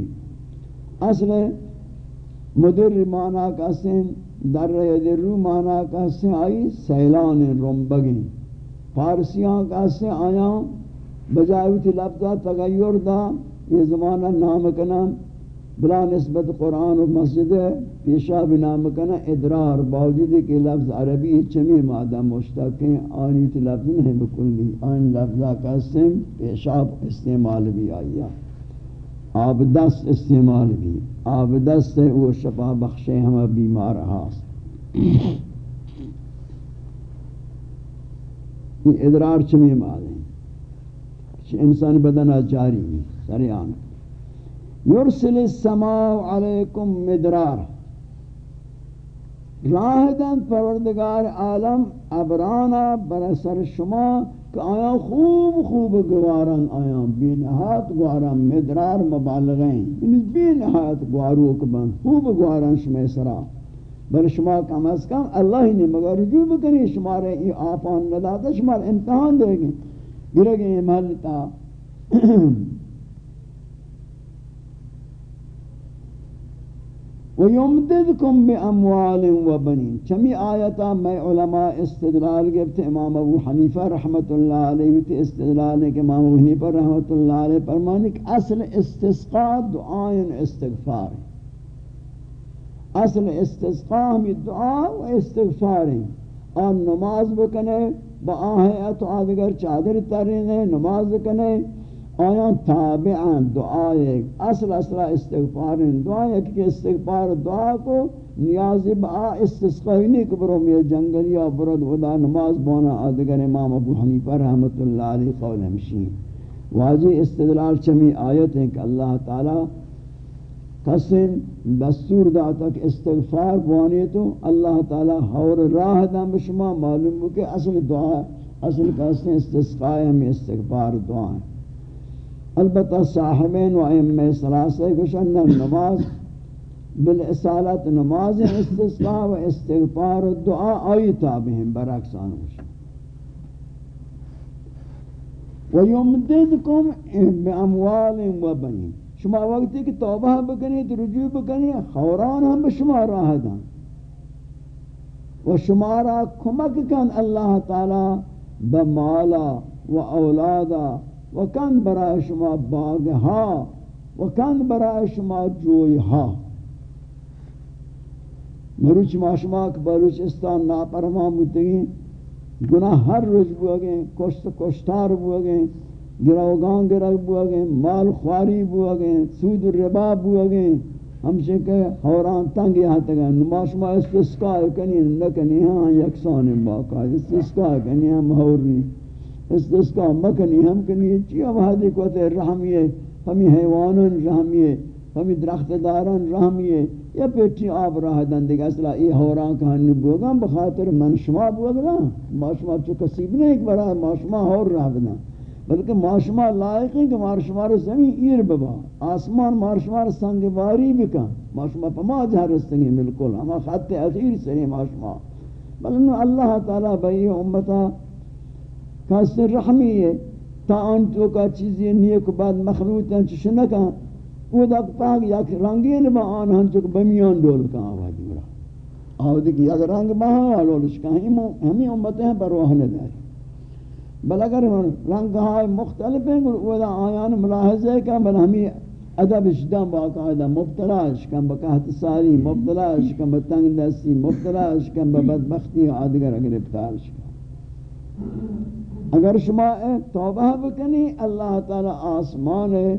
اصل مدر مانا کہاسیں در رہے در رو مانا کہاسیں آئی سیلان رنبگیں فارسیاں کہاسیں آیا بجائیوتی لفظہ تغیر دا، یہ زمانہ نام کنام بلا نسبت قرآن و مسجد پیشا بنام کنا ادرار باوجود کہ لفظ عربی چمی مادہ مشتق ہیں، آنی تی لفظ نہیں بکلی آن لفظہ کا سم پیشاب استعمال بھی آیا آب دست استعمال بھی. آب دست ہے وہ شفا بخشے ہم بیمار ہاس. یہ ادرار چمی مادہ ہیں. انسان بدن جاری ہے سریعان یرسل السماء علیکم مدرار راہ دن پروردگار عالم ابرانا برسر شما کہ آیا خوب خوب گوارن آیا. بی نہایت گوارن مدرار مبالغیں یعنی بی نہایت گواروک بن خوب گوارن شما سرا. بر شما کم از کم اللہ نے مگر رجوع بکنی. شما رہے یہ آفان نداتا شما امتحان دے گئے گرگیں محلتا وَيُمْدِدْكُمْ بِأَمْوَالٍ وَبَنِينَ چمی آیتا میں علماء استدلال گفت امام ابو حنیفہ رحمت اللہ علیہ تی استدلال ہے کہ امام ابو حنیفہ رحمت اللہ علیہ فرمانے کہ اصل استسقاء دعائن استغفار اصل استسقاء ہمیں دعا و استغفار ہیں اور نماز بکنے، با آہیت و آدگر چادر ترین نماز بکنے آیان تابعان دعائے اصل اصل استغفار دعائے کہ استغفار دعا کو نیاز با استسقائی نہیں کہ برو میں جنگل یا برد خدا نماز بونا۔ آدگر امام ابو حنیفہ رحمت اللہ علیہ قول ہمشین واجی استدلال چمی آیت ہیں کہ اللہ تعالی قسم دستور داتا کہ استغفار بوانے تو اللہ تعالی حور راہ دام بشما معلوم ہو کہ اصل دعا، اصل قسم استسقائی ہمیں استغفار دعا ہے البتہ صاحبین و ائمہ ثلاثہ گوشن نماز بالاصالت نماز استسقاء و استغفار و دعا آئی تابع ہیں برعکس آنوش و یمددکم باموال و بنین. شما وقتی کہ توبہ بکنی تو رجوع بکنی خوران ہم شما راہ دان و شما را کمک کن اللہ تعالی بمالا و اولادا وکن برای شما باغ ها وکن برای شما جوی ها. مروچ ما شما که بلوچستان ناپرمان بودگی گناہ ہر روز بوگیں کشت کشتار بوگیں گروگان گرو بوگیں مال خواری بوگیں سود ربا بوگیں ہم سے کہ حوران تنگ یہاں تک ہیں نماش ما استسقاء کنی نکنی ہاں یکسان باقا استسقاء کنی ہم حوری استسقا مکنی ہم کنی چی وحدی کو تے رحمیے ہمی حیوانن رحمیے ہمی درخت دارن رحمیے یا پیٹی آب راہ دن دیگا اصلا ای ہوران کہانی بوگا بخاطر من شما بوگا ما شما چو کسیب نہیں ایک برای ما شما ہور راہ بنا بلکہ ما شما لائق ہیں کہ مار شما رو زمین ایر ببا. آسمان مار شما رو سنگ باری بکن. ما شما پا ما جہر رستنگی ملکل. ہما خط اخیر سنی ما شما. بلکہ اللہ تعالیٰ بھئی امتا کس رحمی ہے؟ تا ان تو کا چیزی نیک بعد مخلوط ہیں چش نہ کہاں۔ وہ دا پاک یا رنگین با آن ہن چک بمیان ڈول کا آواز مرا۔ آواز کی اگر رنگ بہا لولش کا ہمیں امتیں ہیں نہ داری۔ بل اگر رنگ ہائے مختلف ہیں وہ آیان ملاحظہ کا بل ہمیں ادب اشدام باقاعدہ مبتلا اشکم بقحط ساری مبتلا اشکم بتنگ دستی مبتلا اشکم ببدبختی آدگر اگر ابتال اشکم اگر شما توبہ بکنی، اللہ تعالی آسمان ہے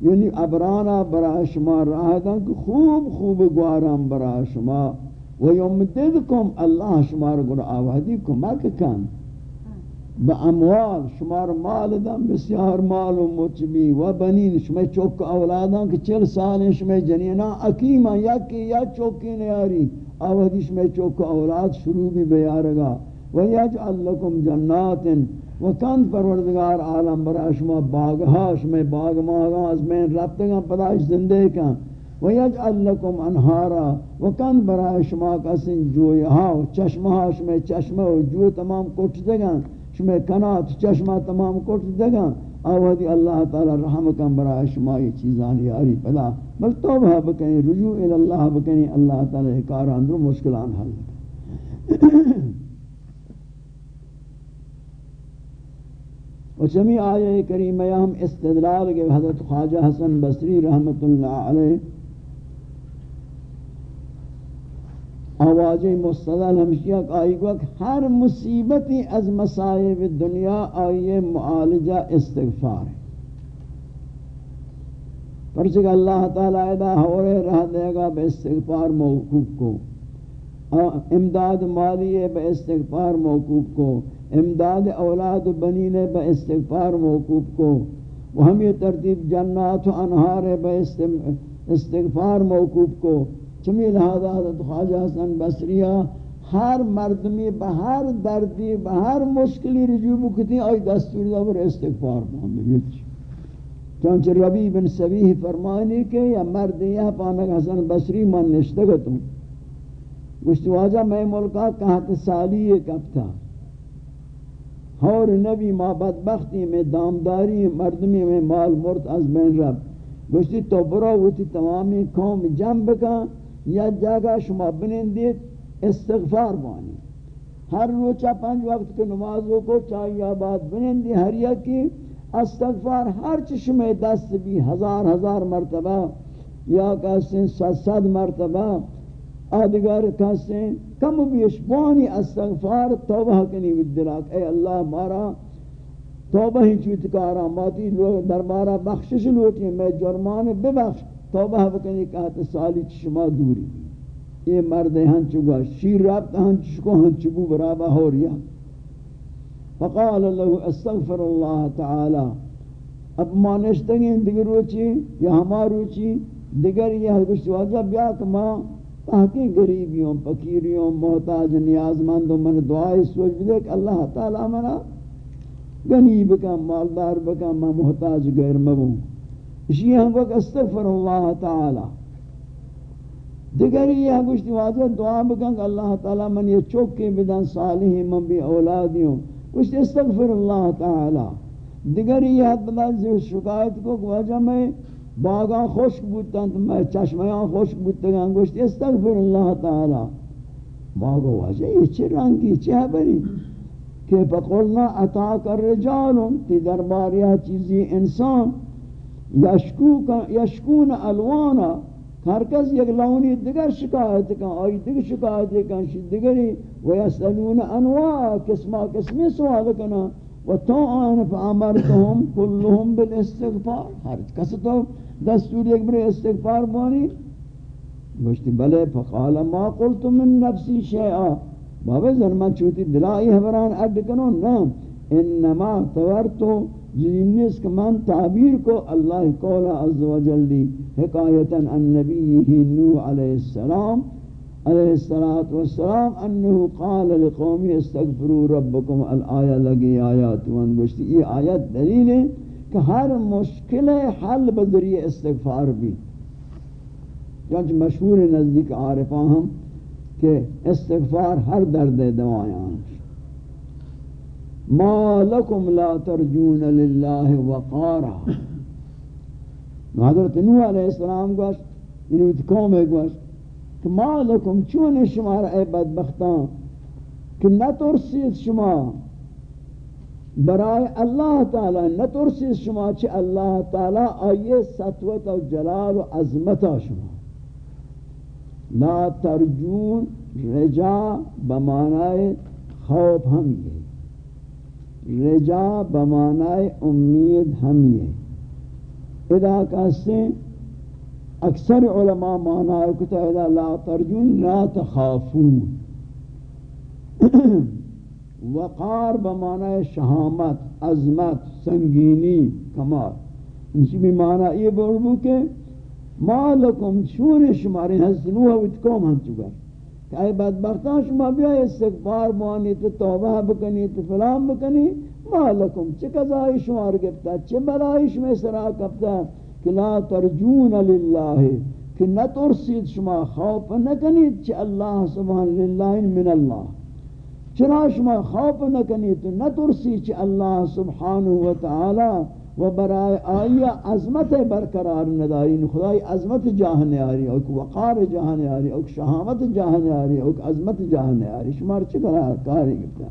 یعنی ابرانا برا شما راہ دن کہ خوب خوب گوارم برا شما، و یمددکم اللہ شما رو گر آوادی کمک کن. با اموال، شما شمار مال دم بسیار مال و مچبی و بنین، شما چوک اولادان که چل سال شما جنینا اکیما یکی یا چوکی نیاری آوازی شما چوک اولاد شروع بھی بیارگا. و یجعل لکم جنات و کند پروردگار عالم برا شما باغها شما باغ ماغا از بین رفتگا پداش زندے کن و یجعل لکم انہارا و کند برا شما کسن جویها و چشمها شما چشمه و جو تمام کٹ دگن شما کنات، چشمہ تمام کٹ دگا آوہدی اللہ تعالی رحم کم برای شما یہ چیزان یاری پدا۔ بل توبہ بکنی، رجوع اللہ بکنی، اللہ تعالی کاران در مشکلان حل۔ و چمی آیہ کریمہ ہم استدلال کے حضرت خواجہ حسن بصری رحمت اللہ علیہ آواز مستدل ہمشیہ آئی گو ہر مصیبتی از مصائب دنیا آئیے معالجہ استغفار ہے۔ پرچک اللہ تعالیٰ ایدہ ہورے رہ دے گا بے استغفار موقوف کو۔ امداد مالی بے استغفار موقوف کو۔ امداد اولاد بنین ہے بے استغفار موقوف کو وہ ہم یہ ترتیب جنات و انہار ہے بے استغفار موقوف کو چمی لہذا حضرت خواجہ حسن بصریہ ہر مردمی بہر دردی بہر مشکلی رجوع بکتی آئی دستوری دور استغفار محمد چونچہ ربی بن سبیح فرمانی کے یا مرد یہ پانک حسن بصری من نشتگتوں گوشت واجہ میں ملکہ کہت سالی کب تھا؟ اور نبی ما بدبختی میں، دامداری مردمی میں مال مرد از بین رب گوشتی تو برا ہوتی تمامی قوم جنب کا یا جگہ شما بنندید، استغفار بانی۔ ہر روچہ پنج وقت کے نمازوں کو چاہیے آباد بنندی ہر یکی، استغفار ہر چشمے دست بھی ہزار ہزار مرتبہ یا کہتے ست ست مرتبہ آدگر کہتے کم بیش بانی استغفار توبہ کنی ودراک اے اللہ، مارا توبہ ہی چوتکارا ماتی دربارہ بخشش لوٹی میں جرمان ببخش توبہ بکنی کہتا سالی چشما دوری۔ یہ مرد ہنچو گا شیر رابط ہنچو کو ہنچو بو برابا ہو ریا۔ فقال له استغفر اللہ تعالی۔ اب مانشتگیں دیگر روچی یا ہما روچی، دیگر یہ حضرت واجہ بیا کہ ماں تاکہ غریبیوں، فقیریوں، محتاج نیاز مندوں من دعائی سوچ بھی کہ اللہ تعالی منا غنی بکا مالدار بکا، میں محتاج غیر مبوں۔ اسی ہم کو استغفر اللہ تعالی۔ دیگر یہ ہم کچھ واجہ دعا بکن کہ اللہ تعالی من یہ چوکے بدن صالح من بھی اولادیوں۔ کچھ استغفر اللہ تعالی۔ دیگر یہ حد بدا شکایت کو کہ واجہ میں بودتا تو میں چشمیاں خوشک بودتا گا گوشت استغفر اللہ تعالی. باغا واجہ یہ چی رنگی چی ہے بری کہ فقلنا عطا کر رجالوں تی درباریا چیزی انسان. یشکون الوانا ہر کس یک لونی دیگر شکایت کن. آئی دیگر شکایت کن دیگری. و یسألون انواع قسمہ قسمی سوال کنا و تو آن فعمرتهم کلهم بالاستغفار. ہر کس تو دستور یک بر استغفار بانی گوشتی، بلے، فقال ما قلت من نفسی شیعہ بابا زرمان چوتی دلائی حبران اڈ کنو، نا. انما تورتو جنیس کہ من تعبیر کو، اللہ قول عز و جل دی. حکایتا ان نبیه نوح علیہ السلام. علیہ السلام انہو قال لقومی استغفروا ربکم، الآیہ لگی آیات وان. گوشتی، یہ آیت دلیل ہے کہ ہر مشکل حل بذریع استغفار بھی۔ چونچہ مشہور نزدیک عارفان ہم کہ استغفار ہر درد دوائیاں۔ ما لکم لا ترجون للہ وقارا۔ حضرت نوح علیہ السلام گوش انہوں یعنی قوم ہے گوش کہ ما لکم، چون شما اے بدبختان کہ نہ ترسید شما برائے اللہ تعالی، نہ ترسید شما چھ اللہ تعالی آئیے سطوت و جلال و عظمت شما. لا ترجون رجا بمانائے خوف ہم یہ رجا بمانائے امید ہم یہ ادا کہتے ہیں، اکثر علماء معنی کتا ہے ادا لا ترجون، لا تخافون. وقار بمعنی شہامت عظمت، سنگینی، کمال. انشی بھی معنی یہ بولو کہ ما لکم شون شماری حسنوہ ویت قوم ہم چکا کہ اے بدبختان شما بیا استغفار موانی تو توبہ بکنی تو فلان بکنی، ما لکم چه قضای شما گفتا چه بلائی شما سرا کفتا کہ لا ترجون للہ کہ نترسید شما، خوف نکنید چه اللہ سبحان للہ من اللہ چرا شما خوف نکنی نکنید نترسی چه اللہ سبحانہ وتعالی و برای آیا عظمت برقرار نداری یعنی خدای عظمت جاہن آری اوک وقار جاہن آری اوک شہامت جاہن آری اوک عظمت جاہن آری شمار چکر کاری گفتا؟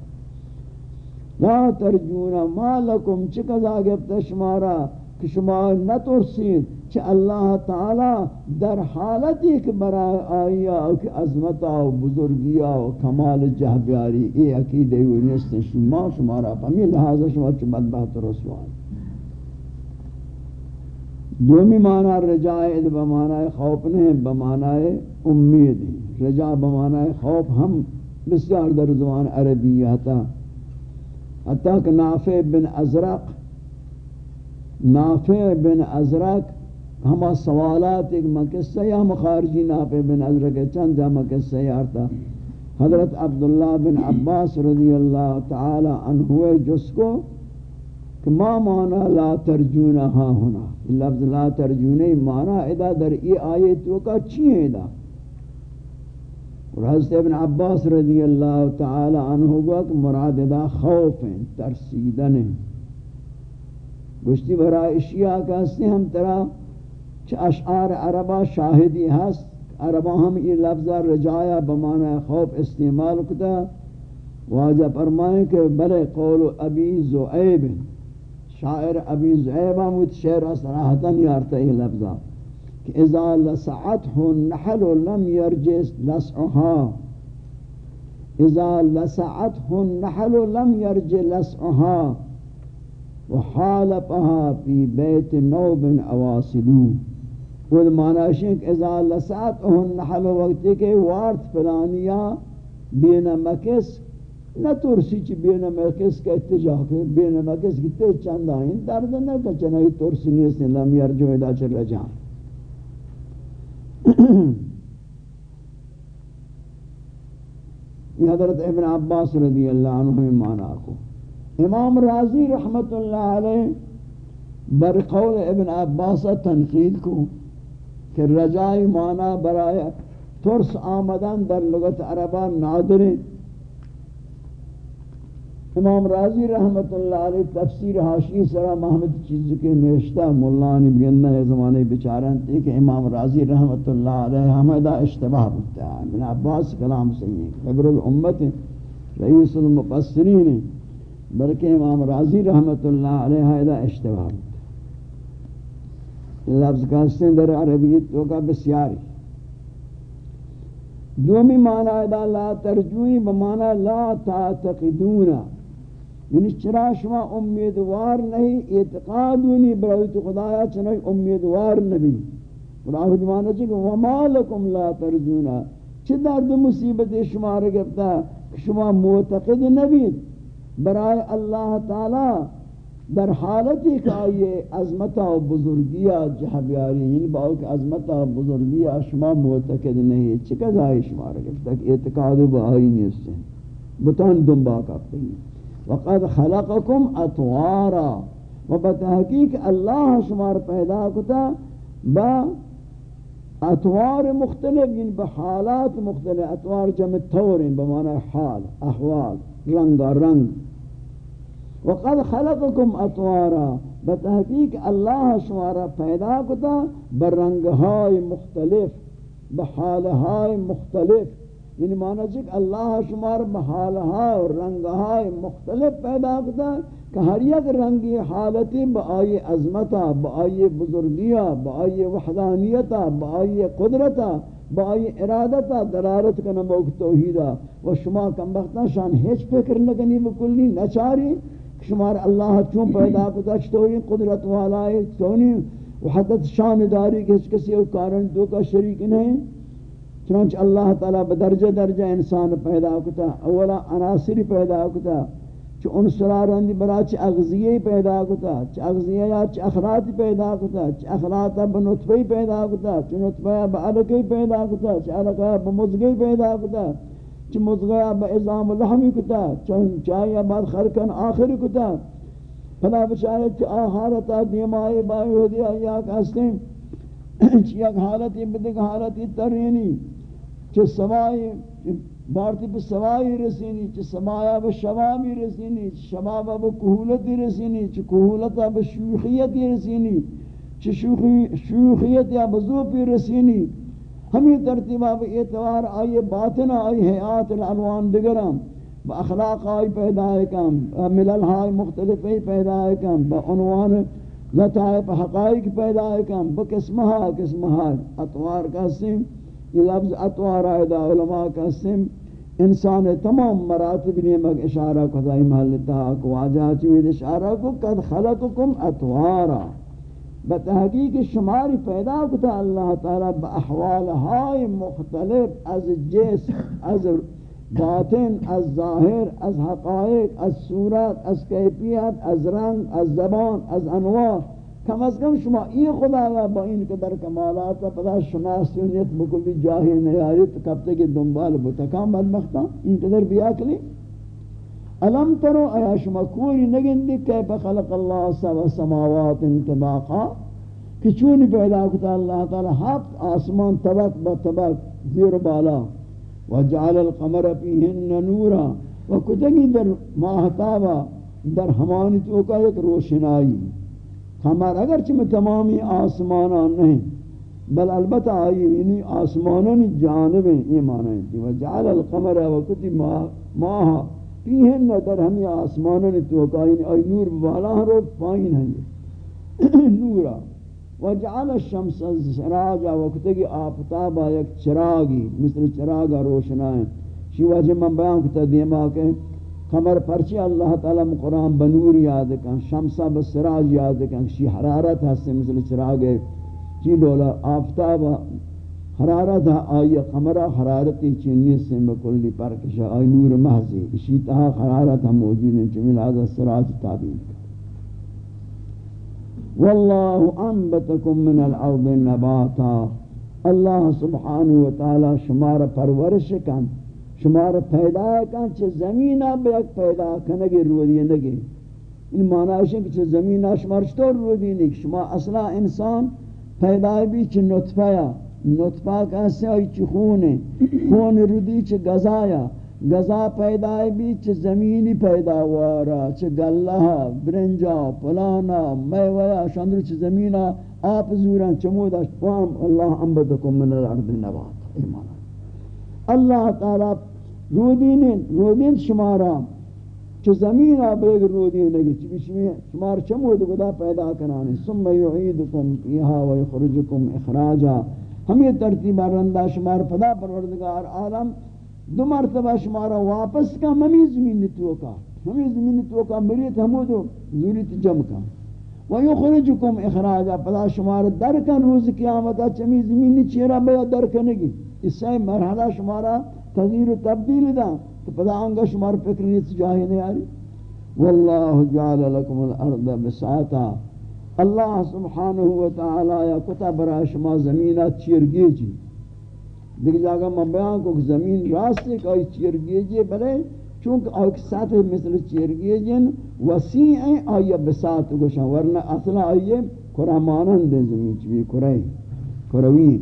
لا ترجون ما لکم چکزا گفتا شمارا؟ کہ شما نترسید چھ اللہ تعالی در حالتی کہ برای آیا اوک عظمتا و بزرگیا و کمال جہ بیاری ای عقیدے ہوئی نیست شما شمارا فمی لہذا شما چھ بدبہت رسوان. دومی معنی رجائے بمعنی خوف نہیں بمعنی امید. رجا بمعنی خوف ہم بسیار در زبان عربی آتا حتیٰ کہ نافع بن ازرق نافع بن ازرق ہما سوالات ایک مقصہ یا مخارجی نافع بن ازرق چند جا مقصہ یارتا حضرت عبداللہ بن عباس رضی اللہ تعالی عنہ جس کو کہ ما مانا لا ترجون ہاں ہونا لفظ لا ترجون مانا ادا در ای آیت وکا چی ہے ادا اور حضرت ابن عباس رضی اللہ تعالی عنہ ہوا مراد ادا خوف ہیں، ترسیدن ہیں۔ گشتی برای اشیاء کا ہستے ہم ترا اشعار عربہ شاہدی ہست، عربہ ہم یہ لفظ رجایا بمانا خوف استعمال کتا واجہ فرمائیں کہ بلے قول ابی زعیب، شاعر ابی زعیبہ مت شعر صراحتا یارتا یہ لفظا کہ اذا لسعته النحل لم يرجس لسعها اذا لسعته النحل لم يرج لسعها وحالقها في بيت نوب اواصلو وہ معنی ہے کہ اذا لسعته النحل وقت کہ وارت فلانیہ بین مکس نہ ترسی چی بین مکس کا اتجاہ کے بین مکس کی تے چند آئین درد نہ کچنا ہی ترسی نیست لم یرجو ادا چل جان یہ حضرت ابن عباس رضی اللہ عنہ میں مانا کو. امام راضی رحمت اللہ علیہ بر قول ابن عباس تنقید کو کہ رجائی مانا برای ترس آمدن در لغت عربان نادریں۔ امام راضی رحمت اللہ علیہ تفسیر حاشی سرا محمد چیز کے نوشتہ مولانی بگندہ زمانے بچارن تھے کہ امام راضی رحمت اللہ علیہ حمدہ اشتباہ بکتا ہے۔ ابن عباس کلام صحیح قبر الامت رئیس المفسرین بلکہ امام راضی رحمت اللہ علیہ حمدہ اشتباہ لفظ کا سن در عربیت تو کا بسیاری. دومی معنی دا لا ترجوی بمعنی لا تعتقدونا یعنی چرا شما امیدوار نہیں، اعتقاد نہیں، برای تو خدایا چنائی امیدوار نبی. خدا خدمانا چاہے کہ وما لکم لا ترجونا. چھ درد مصیبت شما رگبتا شما معتقد نبی برای اللہ تعالی در حالتی یعنی کہ آئیے عظمتا و بزرگیا جہبیاری یعنی باو کہ عظمتا و بزرگیا شما معتقد نہیں چکہ آئی شما رکھتا رگبتا اعتقاد و بہائی نہیں اس سے بتان دنبا کافتے ہیں۔ وقد خلقكم اطوارا، و بتحقیق اللہ شمار پیدا کتا با اطوار مختلف یعنی بحالات مختلف، اطوار جمع طور یعنی بمعنی حال، احوال، رنگ رنگ۔ وقد خلقكم اطوارا بتحقیق اللہ شمار پیدا کتا برنگ های مختلف بحال های مختلف. یعنی معنی چک اللہ شمار بحالہا اور رنگہا مختلف پیدا کرتا ہے کہ ہر یک رنگی حالتی با آئی عظمتا، با آئی بزرگیا، با آئی وحدانیتا، با آئی قدرتا، با آئی ارادتا درارت کا نموک توحیدا. و شما کم بختا شان ہیچ فکر نکنی بکلی نچاری. شمار اللہ چون پیدا کرتا چطوری قدرت والا ہے چطوری وحدت شان داری کس کسی او کارن دو کا شریک نہیں. چنانچہ اللہ تعالیٰ بدرجہ درجہ انسان پیدا کتا، اولا عناصر پیدا کتا چھ انصرار اندی برا چھ اغذیہ پیدا کتا چھ اغذیہ یا چھ اخلاط پیدا کتا چھ اخلاطہ بنطفی پیدا کتا چھ نطفہ بعلقی پیدا کتا چھ علقہ بمزگی پیدا کتا. چھ مزگہ بعظام لحمی کتا چھ چاہیہ بعد خرکن آخری کتا۔ فلا بچارے چھ آہارتا دیمائی بائی ہو دیا یا کہستیں چھ یک حالتی بدک حالتی ترینی۔ چه سمای بارتی به سمایی رسینی چه سمایا به شوامی رسینی چه شمایا به کهولتی رسینی چه کهولتا به شوخیتی رسینی چه شوخیت یا بزوپی رسینی۔ ہمیں ترتیبہ به اعتبار آئی باطن آئی حیات الالوان دگرم با اخلاق آئی پیدا کم ملل ہائی مختلف پیدا کم با عنوان لطائف حقائق پیدا کم با قسمہ قسمہ اطوار کا سن یہ لفظ اطوار آئیدہ علماء کا سم، انسان تمام مراتب نے مگ اشارہ کو دائی محلتا کو واجہ چوید اشارہ کو، قد خلقکم اطوارا بتحقیق شماری پیدا کتا اللہ تعالی با احوال ہائی مختلف از جسم از باطن از ظاہر از حقائق از صورت از کیفیت از رنگ از زبان از انواع کم از کم شما این خدا با این که در کمالات پدا شناسیونیت بکلی جاہی نیاری تو کب تک دنبال بتکام بدبختان این قدر بیا کلی علم ترو ایا شما کوری نگندی کیف خلق اللہ سب سماوات انتباقا؟ کہ چونی پیدا کتا اللہ تعالی ہفت آسمان طبق با طبق زیر بالا، وجعل القمر فیہن نورا و وکتگی در ماہتابا در ہمانی تو ایک روشنائی ہمار اگرچہ میں تمامی آسمانان نہیں بل البتہ آئی یعنی آسمانان جانب ہیں یہ معنی ہے وجعل القمر وقتی ماہ پیہن در ہمی آسمانان توقع یعنی آئی نور بالا ہاں رو پائن ہیں نورا۔ وجعل الشمس سراجا وقتی کی آفتابا یک چراغی، مثل چراغا روشنا ہے۔ شی وجہ جی من بیان کتا دیما کہ قمر پرچی اللہ تعالی قرآن بنور یاد کن شمسہ بسراج یاد کن، شی حرارت ہستے مثل چراغ چی جی ڈولا آفتاب حرارت آئی قمرہ حرارتی چینی سے بکلی پرکشا آئی نور محضی. اسی تہا حرارت ہم موجود ہیں چمیل آدھا سراج تعبیر واللہ انبتکم من الارض نباتا. اللہ سبحانہ وتعالی شمار پرورش کن. شمار پیدا کن چه زمین به یک پیدا کنگی رو نگی. این معنی ہے کہ چھ زمین شمار چطور رو دینی شما اصلا انسان پیدا بھی چه نطفه یا نطفه کسی آئی چه خونه خون رو دی چه گزایا گزا پیدا بھی چه زمینی پیدا وارا چه گلہ، برنجا، پلانا میویا شاندر چه زمینا آپ زوران چمودا فام اللہ انبتکم من الارض نبات، ایمان اللہ تعالی رودین رودین شمارا چه زمین آبیگ رودین نگی چی بشمی شمار چمود گدا پیدا کنانی؟ ثم یعیدکم فیها و یخرجکم اخراجا۔ ہمیں ترتیب رندہ شمار پدا پروردگار عالم دو مرتبہ شمارا واپس کا ممی زمین توکا ہمیں زمین توکا مریت حمودو زوریت جم کا۔ و یخرجکم اخراجا پدا شمار درکن روز قیامتا چمی زمین چیرا بیا درکنگی اس سے مرحلہ شمارا تغییر و تبدیل دا، تو پدا آنگا شمار فکر نیت جاہی نہیں آری۔ واللہ جعل لکم الارض بساتا اللہ سبحانہ وتعالی یا کتا برا شما زمینہ چیرگی جی دیکھ جاگا میں بیان کو زمین راستے کوئی چیرگی جی بلے، چونکہ آئی سطح مثل چیرگی جن وسیع ہیں آئی بسات گوشن ورنہ اصلا آئی کرہ مانند زمین چوی کرہ کروین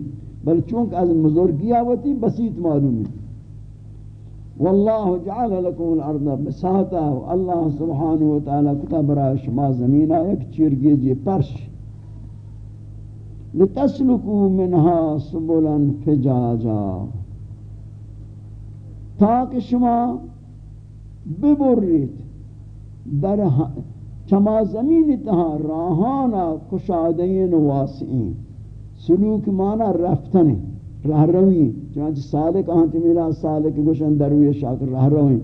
بل چونکہ از مزرگی آوتی، بسیط معلوم ہے۔ واللہ جعل لکم الارض بساتا اللہ سبحانہ وتعالی کتب را شما زمینہ ایک چرگی جی پرش. لتسلکو منها سبلا فجاجا. تاک شما ببرید در چما زمین تہا راہانا کشادین واسعین. سلوک مانا رفتن راہ روی چنانچہ سالک آنتی میرا، سالک گوشن دروی شاکر راہ روی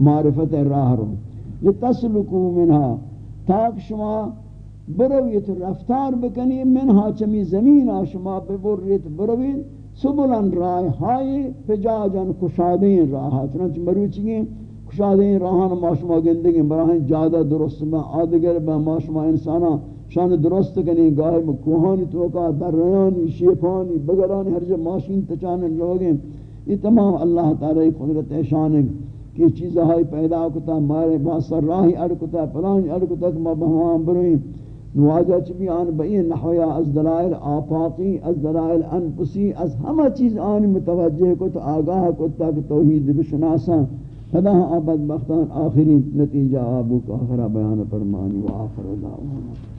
معرفت راہ رو۔ لتسلکو منها تاک شما برویت رفتار بکنی منها چمی زمین شما ببریت برویت۔ سبلن رائے ہائی فجاجن کشادین راہ چنانچہ مروچی ہیں؟ کشادین راہان ماشما گندگی براہن جادہ درست میں آدگر با ماشما انسانا شان درست کنی گاہی کوہانی توکا دریانی شیفانی بگرانی، ہر جب ماشین تچانن لوگیں۔ یہ تمام اللہ تعالی قدرت شان ہے کہ چیزیں ہائی پیدا کتا، مارے باسر راہی اڑکتا پلانی اڑکتا کہ ما بہوان بروئیں۔ نواجہ چبی آن بئی نحویا از دلائل آفاقی، از دلائل انفسی، از ہمہ چیز آن متوجہ کو تو آگاہ کو تک توحید بشناسا فدا آباد بختان آخری نتیجہ آبو کا آخرہ بیان فرمانی۔ و آخر دعوانا۔